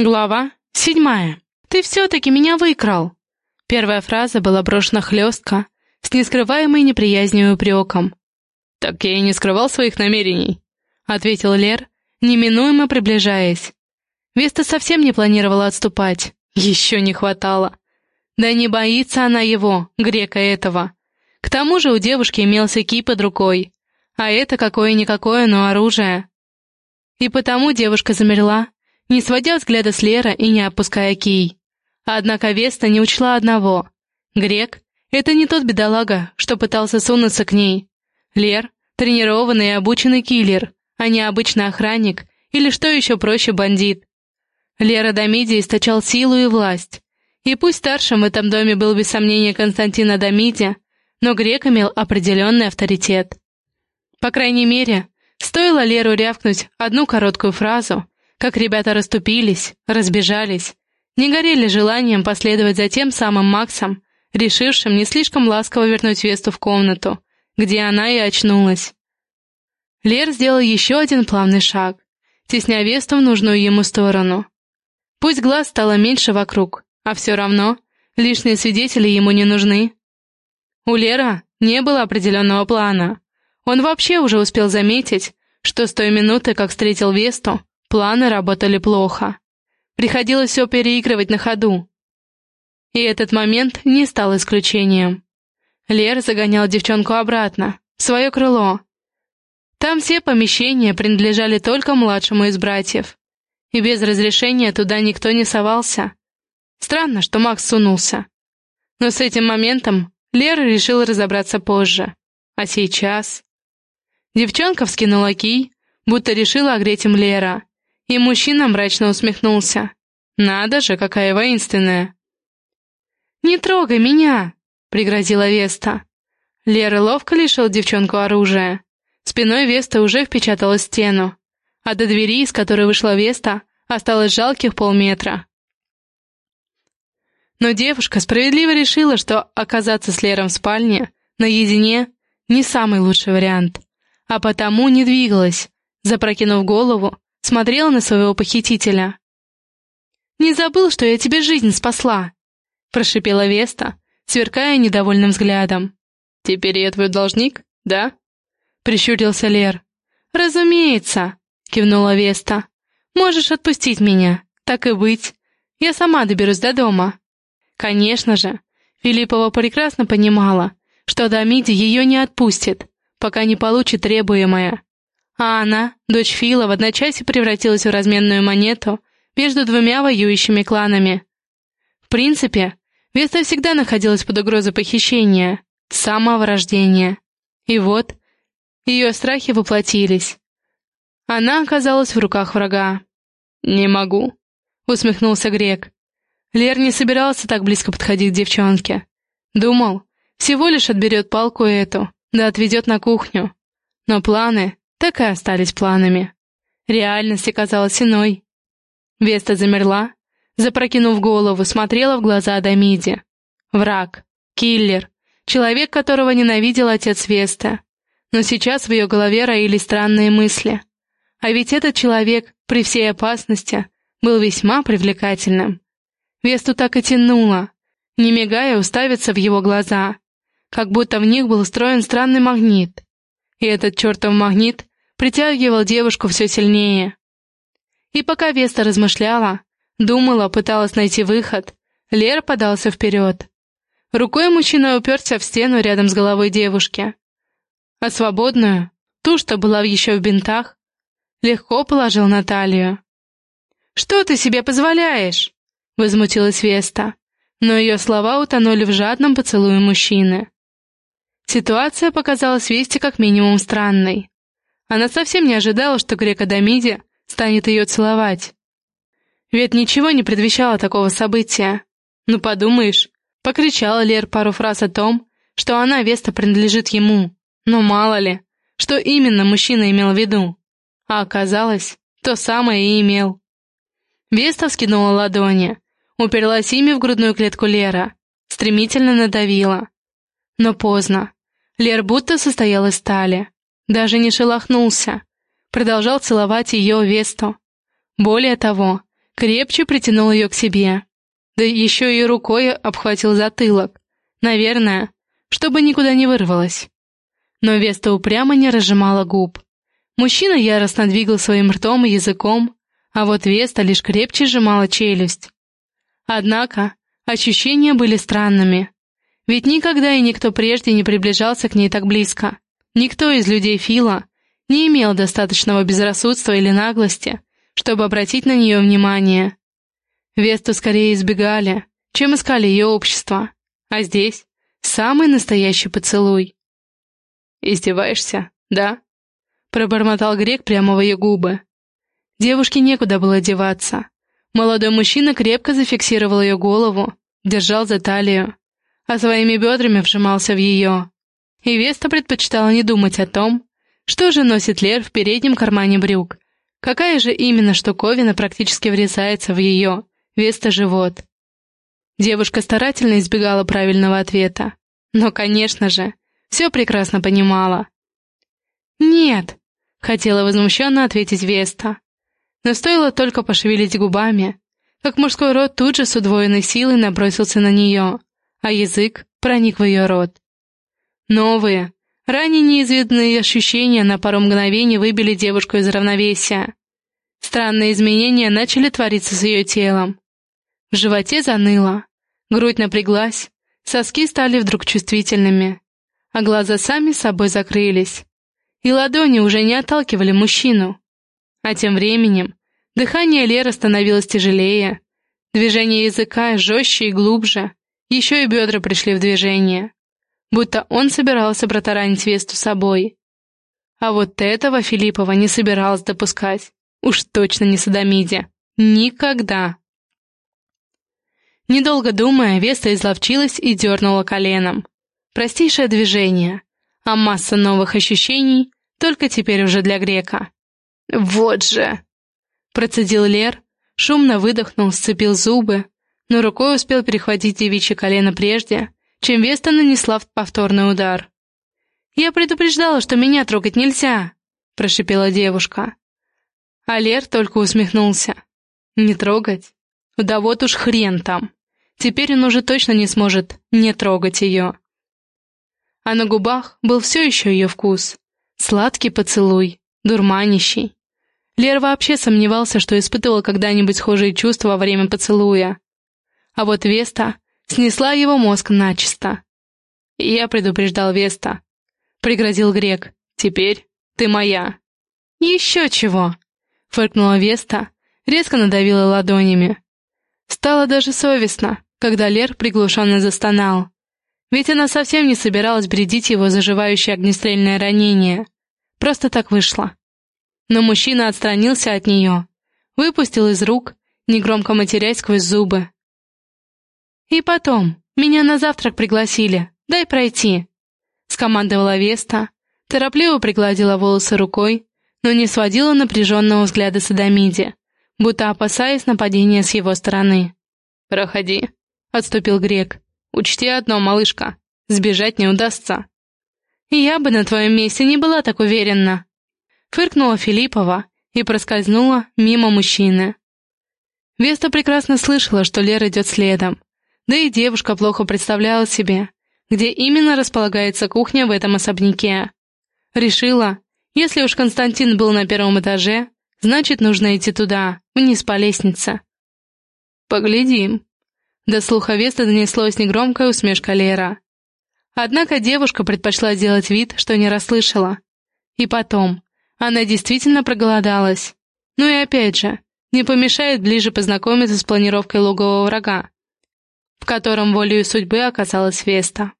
Глава седьмая. «Ты все-таки меня выкрал!» Первая фраза была брошена хлестко, с нескрываемой неприязнью и упреком. «Так я и не скрывал своих намерений», — ответил Лер, неминуемо приближаясь. Веста совсем не планировала отступать. Еще не хватало. Да не боится она его, грека этого. К тому же у девушки имелся кий под рукой, а это какое-никакое, но оружие. И потому девушка замерла, не сводя взгляда с Лера и не опуская кий. Однако Веста не учла одного. Грек — это не тот бедолага, что пытался сунуться к ней. Лер — тренированный и обученный киллер, а не обычный охранник или, что еще проще, бандит. Лера Дамиди источал силу и власть. И пусть старшим в этом доме был без сомнения Константин Адамиди, но Грек имел определенный авторитет. По крайней мере, стоило Леру рявкнуть одну короткую фразу, как ребята расступились, разбежались, не горели желанием последовать за тем самым Максом, решившим не слишком ласково вернуть Весту в комнату, где она и очнулась. Лер сделал еще один плавный шаг, тесня Весту в нужную ему сторону. Пусть глаз стало меньше вокруг, а все равно лишние свидетели ему не нужны. У Лера не было определенного плана. Он вообще уже успел заметить, что с той минуты, как встретил Весту, Планы работали плохо. Приходилось все переигрывать на ходу. И этот момент не стал исключением. Лер загонял девчонку обратно, в свое крыло. Там все помещения принадлежали только младшему из братьев. И без разрешения туда никто не совался. Странно, что Макс сунулся. Но с этим моментом Лера решил разобраться позже. А сейчас... Девчонка вскинула кий, будто решила огреть им Лера. И мужчина мрачно усмехнулся. «Надо же, какая воинственная!» «Не трогай меня!» — пригрозила Веста. Лера ловко лишил девчонку оружия. Спиной Веста уже впечатала стену, а до двери, из которой вышла Веста, осталось жалких полметра. Но девушка справедливо решила, что оказаться с Лером в спальне, наедине, не самый лучший вариант, а потому не двигалась, запрокинув голову смотрела на своего похитителя. «Не забыл, что я тебе жизнь спасла?» — прошипела Веста, сверкая недовольным взглядом. «Теперь я твой должник, да?» — прищурился Лер. «Разумеется!» — кивнула Веста. «Можешь отпустить меня, так и быть. Я сама доберусь до дома». Конечно же, Филиппова прекрасно понимала, что Дамиди ее не отпустит, пока не получит требуемое. А она, дочь Фила, в одночасье превратилась в разменную монету между двумя воюющими кланами. В принципе, Веста всегда находилась под угрозой похищения, с самого рождения. И вот, ее страхи воплотились. Она оказалась в руках врага. «Не могу», — усмехнулся Грек. Лер не собирался так близко подходить к девчонке. Думал, всего лишь отберет палку эту, да отведет на кухню. Но планы так и остались планами. Реальность оказалась иной. Веста замерла, запрокинув голову, смотрела в глаза Адамиде. Враг, киллер, человек, которого ненавидел отец Веста. Но сейчас в ее голове роились странные мысли. А ведь этот человек, при всей опасности, был весьма привлекательным. Весту так и тянуло, не мигая уставиться в его глаза, как будто в них был устроен странный магнит. И этот чертов магнит притягивал девушку все сильнее. И пока Веста размышляла, думала, пыталась найти выход, Лер подался вперед. Рукой мужчина уперся в стену рядом с головой девушки. А свободную, ту, что была еще в бинтах, легко положил на талию. «Что ты себе позволяешь?» — возмутилась Веста, но ее слова утонули в жадном поцелуе мужчины. Ситуация показалась Весте как минимум странной. Она совсем не ожидала, что грека Дамиди станет ее целовать. Ведь ничего не предвещало такого события. Ну, подумаешь, покричала Лер пару фраз о том, что она, Веста, принадлежит ему. Но мало ли, что именно мужчина имел в виду. А оказалось, то самое и имел. Веста вскинула ладони, уперлась ими в грудную клетку Лера, стремительно надавила. Но поздно. Лер будто состоял из стали. Даже не шелохнулся. Продолжал целовать ее Весту. Более того, крепче притянул ее к себе. Да еще и рукой обхватил затылок. Наверное, чтобы никуда не вырвалось. Но Веста упрямо не разжимала губ. Мужчина яростно двигал своим ртом и языком, а вот Веста лишь крепче сжимала челюсть. Однако ощущения были странными. Ведь никогда и никто прежде не приближался к ней так близко. Никто из людей Фила не имел достаточного безрассудства или наглости, чтобы обратить на нее внимание. Весту скорее избегали, чем искали ее общество. А здесь самый настоящий поцелуй. «Издеваешься, да?» — пробормотал грек прямо в ее губы. Девушке некуда было деваться. Молодой мужчина крепко зафиксировал ее голову, держал за талию, а своими бедрами вжимался в ее. И Веста предпочитала не думать о том, что же носит Лер в переднем кармане брюк, какая же именно штуковина практически врезается в ее, Веста живот. Девушка старательно избегала правильного ответа, но, конечно же, все прекрасно понимала. «Нет», — хотела возмущенно ответить Веста. Но стоило только пошевелить губами, как мужской рот тут же с удвоенной силой набросился на нее, а язык проник в ее рот. Новые, ранее неизведанные ощущения на пару мгновений выбили девушку из равновесия. Странные изменения начали твориться с ее телом. В животе заныло, грудь напряглась, соски стали вдруг чувствительными, а глаза сами собой закрылись, и ладони уже не отталкивали мужчину. А тем временем дыхание Леры становилось тяжелее, движение языка жестче и глубже, еще и бедра пришли в движение, будто он собирался протаранить Весту собой. А вот этого Филиппова не собиралась допускать, уж точно не Садомиде. Никогда. Недолго думая, Веста изловчилась и дернула коленом. Простейшее движение, а масса новых ощущений, только теперь уже для грека. «Вот же!» Процедил Лер, шумно выдохнул, сцепил зубы, но рукой успел перехватить девичье колено прежде, чем Веста нанесла повторный удар. «Я предупреждала, что меня трогать нельзя!» — прошипела девушка. А Лер только усмехнулся. «Не трогать? Да вот уж хрен там!» Теперь он уже точно не сможет не трогать ее. А на губах был все еще ее вкус. Сладкий поцелуй, дурманящий. Лер вообще сомневался, что испытывал когда-нибудь схожие чувства во время поцелуя. А вот Веста снесла его мозг начисто. «Я предупреждал Веста», — пригрозил Грек. «Теперь ты моя». «Еще чего!» — фыркнула Веста, резко надавила ладонями. Стало даже совестно, когда Лер приглушенно застонал. Ведь она совсем не собиралась бредить его заживающее огнестрельное ранение. Просто так вышло. Но мужчина отстранился от нее, выпустил из рук, негромко матерясь сквозь зубы. «И потом, меня на завтрак пригласили, дай пройти», — скомандовала Веста, торопливо пригладила волосы рукой, но не сводила напряженного взгляда Садомиди, будто опасаясь нападения с его стороны. «Проходи», — отступил Грек. «Учти одно, малышка, сбежать не удастся». «Я бы на твоем месте не была так уверена», — фыркнула Филиппова и проскользнула мимо мужчины. Веста прекрасно слышала, что Лера идет следом, да и девушка плохо представляла себе, где именно располагается кухня в этом особняке. Решила, если уж Константин был на первом этаже, значит, нужно идти туда, вниз по лестнице. «Поглядим», до слуха Веста донеслось негромкая усмешка Лера. Однако девушка предпочла делать вид, что не расслышала. И потом, она действительно проголодалась. Ну и опять же, не помешает ближе познакомиться с планировкой логового врага, в котором волею судьбы оказалась Веста.